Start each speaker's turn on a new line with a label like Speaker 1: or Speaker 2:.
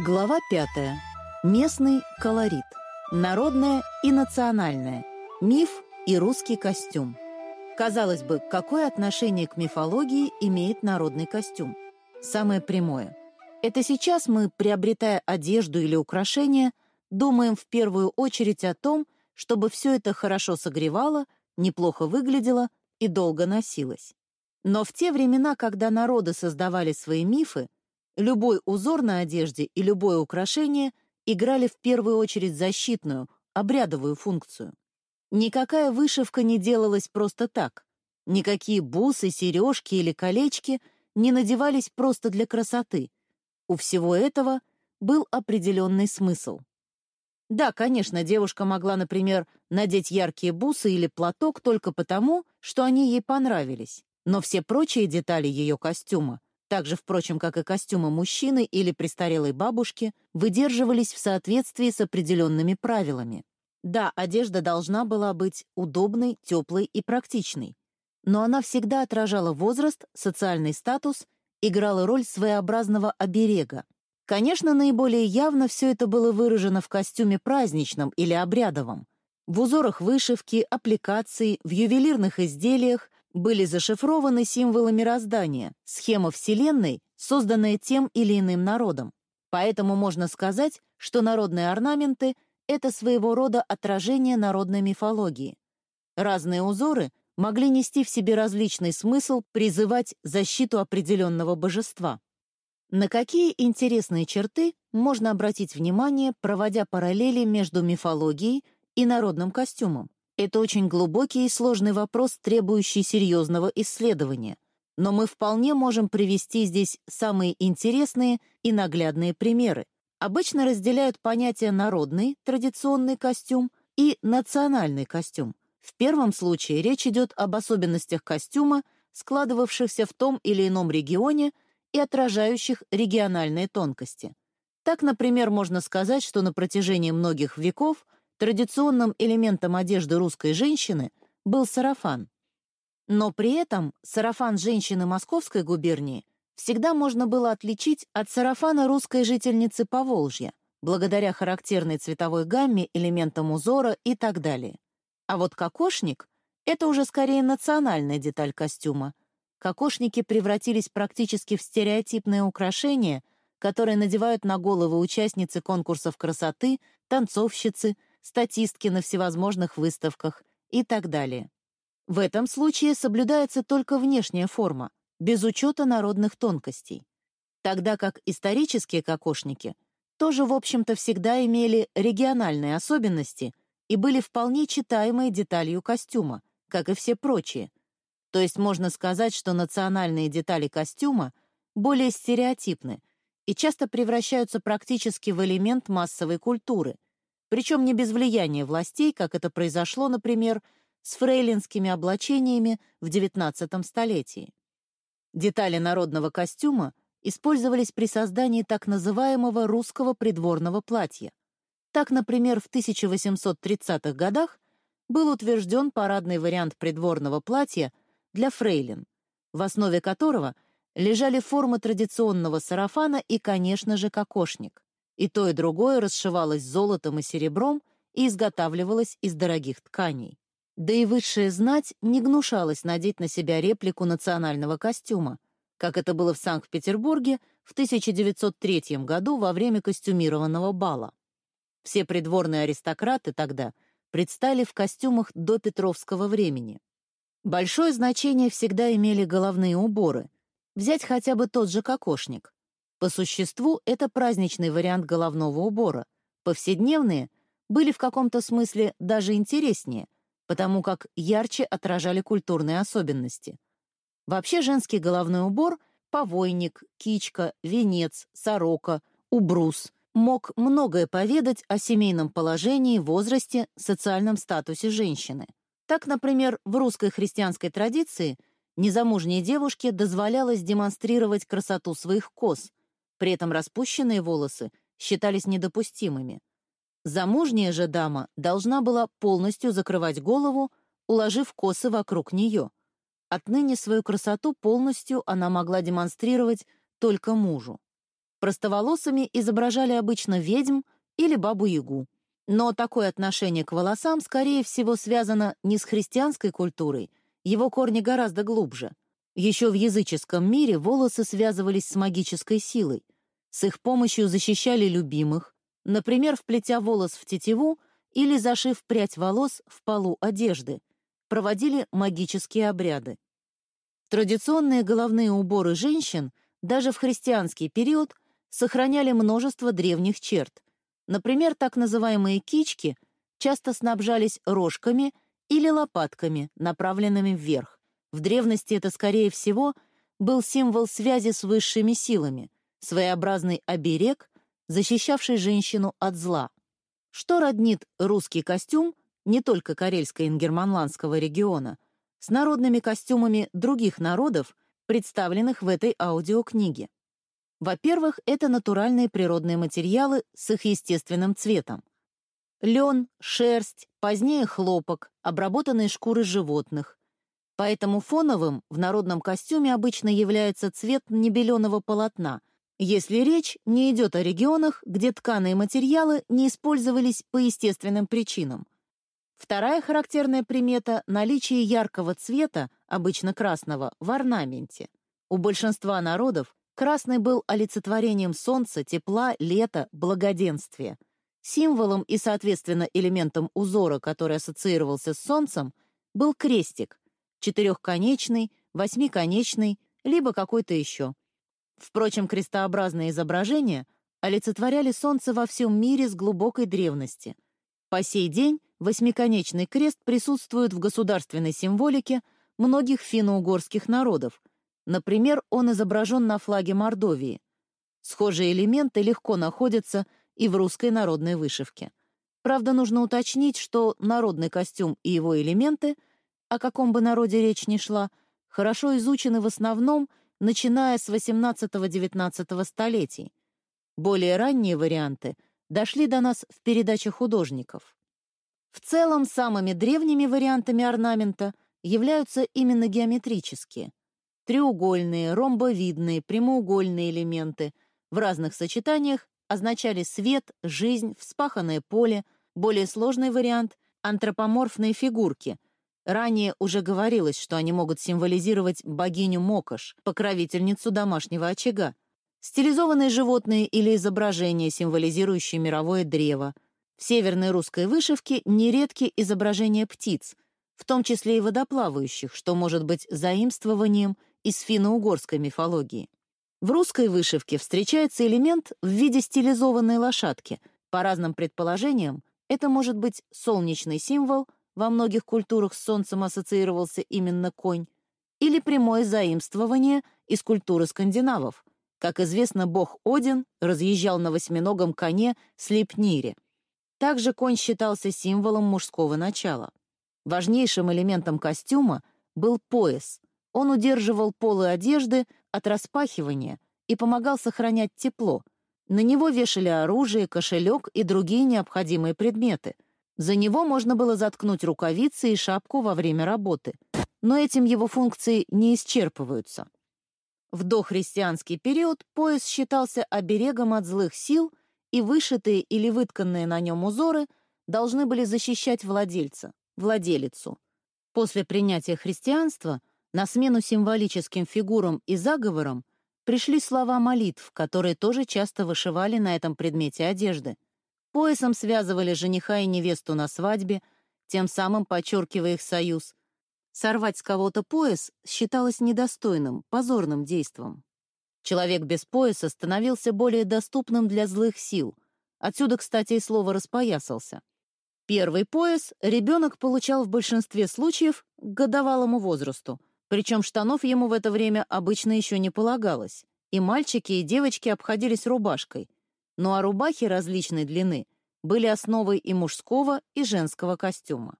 Speaker 1: Глава 5. Местный колорит. Народное и национальное. Миф и русский костюм. Казалось бы, какое отношение к мифологии имеет народный костюм? Самое прямое. Это сейчас мы, приобретая одежду или украшения, думаем в первую очередь о том, чтобы все это хорошо согревало, неплохо выглядело и долго носилось. Но в те времена, когда народы создавали свои мифы, любой узор на одежде и любое украшение играли в первую очередь защитную, обрядовую функцию. Никакая вышивка не делалась просто так. Никакие бусы, сережки или колечки не надевались просто для красоты. У всего этого был определенный смысл. Да, конечно, девушка могла, например, надеть яркие бусы или платок только потому, что они ей понравились. Но все прочие детали ее костюма, так же, впрочем, как и костюмы мужчины или престарелой бабушки, выдерживались в соответствии с определенными правилами. Да, одежда должна была быть удобной, теплой и практичной, но она всегда отражала возраст, социальный статус, играла роль своеобразного оберега. Конечно, наиболее явно все это было выражено в костюме праздничном или обрядовом, в узорах вышивки, аппликаций, в ювелирных изделиях, были зашифрованы символы мироздания, схема Вселенной, созданная тем или иным народом. Поэтому можно сказать, что народные орнаменты — это своего рода отражение народной мифологии. Разные узоры могли нести в себе различный смысл, призывать защиту определенного божества. На какие интересные черты можно обратить внимание, проводя параллели между мифологией и народным костюмом? Это очень глубокий и сложный вопрос, требующий серьезного исследования. Но мы вполне можем привести здесь самые интересные и наглядные примеры. Обычно разделяют понятия народный, традиционный костюм и национальный костюм. В первом случае речь идет об особенностях костюма, складывавшихся в том или ином регионе и отражающих региональные тонкости. Так, например, можно сказать, что на протяжении многих веков Традиционным элементом одежды русской женщины был сарафан. Но при этом сарафан женщины Московской губернии всегда можно было отличить от сарафана русской жительницы Поволжья, благодаря характерной цветовой гамме, элементам узора и так далее. А вот кокошник — это уже скорее национальная деталь костюма. Кокошники превратились практически в стереотипное украшение, которое надевают на головы участницы конкурсов красоты, танцовщицы — статистки на всевозможных выставках и так далее. В этом случае соблюдается только внешняя форма, без учета народных тонкостей. Тогда как исторические кокошники тоже, в общем-то, всегда имели региональные особенности и были вполне читаемой деталью костюма, как и все прочие. То есть можно сказать, что национальные детали костюма более стереотипны и часто превращаются практически в элемент массовой культуры, причем не без влияния властей, как это произошло, например, с фрейлинскими облачениями в XIX столетии. Детали народного костюма использовались при создании так называемого русского придворного платья. Так, например, в 1830-х годах был утвержден парадный вариант придворного платья для фрейлин, в основе которого лежали формы традиционного сарафана и, конечно же, кокошник. И то, и другое расшивалось золотом и серебром и изготавливалось из дорогих тканей. Да и высшая знать не гнушалась надеть на себя реплику национального костюма, как это было в Санкт-Петербурге в 1903 году во время костюмированного бала. Все придворные аристократы тогда предстали в костюмах до Петровского времени. Большое значение всегда имели головные уборы. Взять хотя бы тот же кокошник. По существу это праздничный вариант головного убора. Повседневные были в каком-то смысле даже интереснее, потому как ярче отражали культурные особенности. Вообще женский головной убор — повойник, кичка, венец, сорока, убрус — мог многое поведать о семейном положении, возрасте, социальном статусе женщины. Так, например, в русской христианской традиции незамужней девушке дозволялось демонстрировать красоту своих кос, при этом распущенные волосы считались недопустимыми. Замужняя же дама должна была полностью закрывать голову, уложив косы вокруг нее. Отныне свою красоту полностью она могла демонстрировать только мужу. Простоволосыми изображали обычно ведьм или бабу-ягу. Но такое отношение к волосам, скорее всего, связано не с христианской культурой, его корни гораздо глубже. Еще в языческом мире волосы связывались с магической силой. С их помощью защищали любимых, например, вплетя волос в тетиву или зашив прядь волос в полу одежды, проводили магические обряды. Традиционные головные уборы женщин даже в христианский период сохраняли множество древних черт. Например, так называемые кички часто снабжались рожками или лопатками, направленными вверх. В древности это, скорее всего, был символ связи с высшими силами, своеобразный оберег, защищавший женщину от зла. Что роднит русский костюм не только карельско-ингерманландского региона, с народными костюмами других народов, представленных в этой аудиокниге. Во-первых, это натуральные природные материалы с их естественным цветом. Лен, шерсть, позднее хлопок, обработанные шкуры животных. Поэтому фоновым в народном костюме обычно является цвет небеленого полотна, если речь не идет о регионах, где тканые материалы не использовались по естественным причинам. Вторая характерная примета — наличие яркого цвета, обычно красного, в орнаменте. У большинства народов красный был олицетворением солнца, тепла, лета, благоденствия. Символом и, соответственно, элементом узора, который ассоциировался с солнцем, был крестик — четырехконечный, восьмиконечный, либо какой-то еще. Впрочем, крестообразные изображения олицетворяли солнце во всем мире с глубокой древности. По сей день восьмиконечный крест присутствует в государственной символике многих финно-угорских народов. Например, он изображен на флаге Мордовии. Схожие элементы легко находятся и в русской народной вышивке. Правда, нужно уточнить, что народный костюм и его элементы, о каком бы народе речь ни шла, хорошо изучены в основном, начиная с XVIII-XIX столетий. Более ранние варианты дошли до нас в передаче художников. В целом, самыми древними вариантами орнамента являются именно геометрические. Треугольные, ромбовидные, прямоугольные элементы в разных сочетаниях означали свет, жизнь, вспаханное поле, более сложный вариант — антропоморфные фигурки. Ранее уже говорилось, что они могут символизировать богиню Мокош, покровительницу домашнего очага. Стилизованные животные или изображения, символизирующие мировое древо — в северной русской вышивке нередки изображения птиц, в том числе и водоплавающих, что может быть заимствованием из финно-угорской мифологии. В русской вышивке встречается элемент в виде стилизованной лошадки. По разным предположениям, это может быть солнечный символ, во многих культурах с солнцем ассоциировался именно конь, или прямое заимствование из культуры скандинавов. Как известно, бог Один разъезжал на восьминогом коне Слепнире. Также конь считался символом мужского начала. Важнейшим элементом костюма был пояс. Он удерживал полы одежды от распахивания и помогал сохранять тепло. На него вешали оружие, кошелек и другие необходимые предметы. За него можно было заткнуть рукавицы и шапку во время работы. Но этим его функции не исчерпываются. В дохристианский период пояс считался оберегом от злых сил — и вышитые или вытканные на нем узоры должны были защищать владельца, владелицу. После принятия христианства на смену символическим фигурам и заговорам пришли слова молитв, которые тоже часто вышивали на этом предмете одежды. Поясом связывали жениха и невесту на свадьбе, тем самым подчеркивая их союз. Сорвать с кого-то пояс считалось недостойным, позорным действом. Человек без пояса становился более доступным для злых сил. Отсюда, кстати, и слово «распоясался». Первый пояс ребенок получал в большинстве случаев к годовалому возрасту, причем штанов ему в это время обычно еще не полагалось, и мальчики и девочки обходились рубашкой. Ну а рубахи различной длины были основой и мужского, и женского костюма.